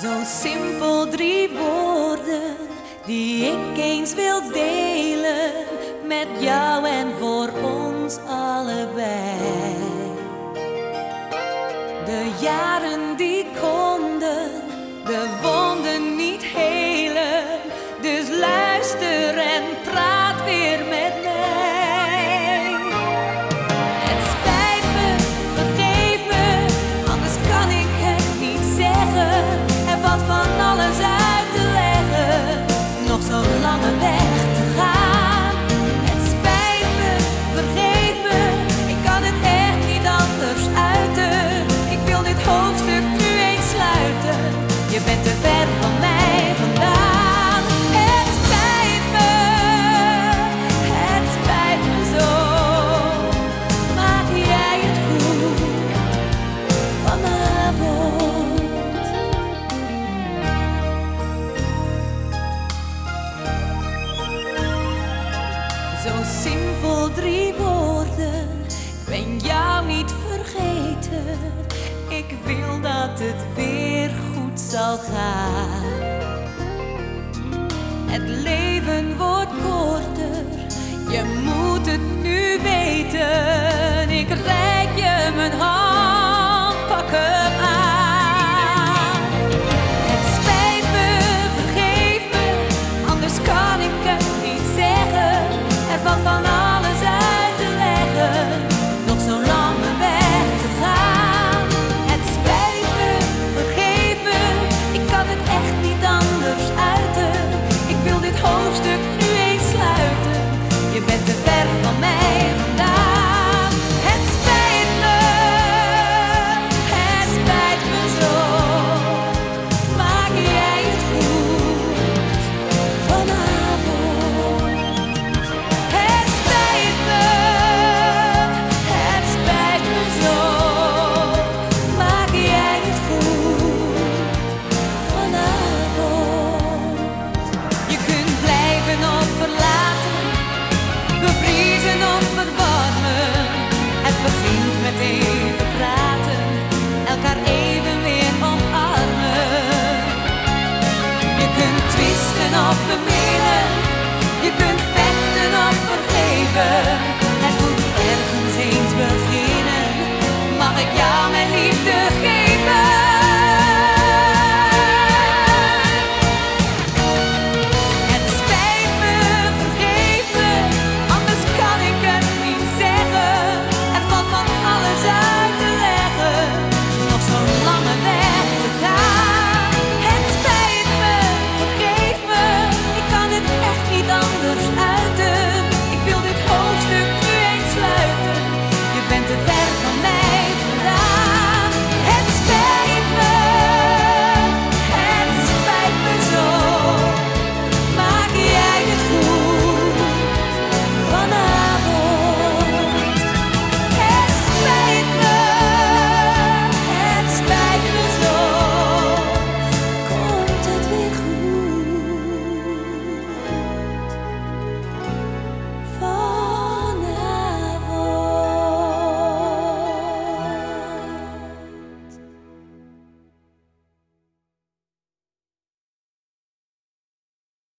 Zo simpel drie woorden die ik eens wil delen met jou en voor ons allebei. Ver van mij vandaan, het spijt het spijt me zo. Maak jij het goed van mijn woord? Zo simpel drie woorden, ben jou niet vergeten. Ik wil dat het. Het leven wordt korter, je moet het nu weten. Ik reik je mijn hand.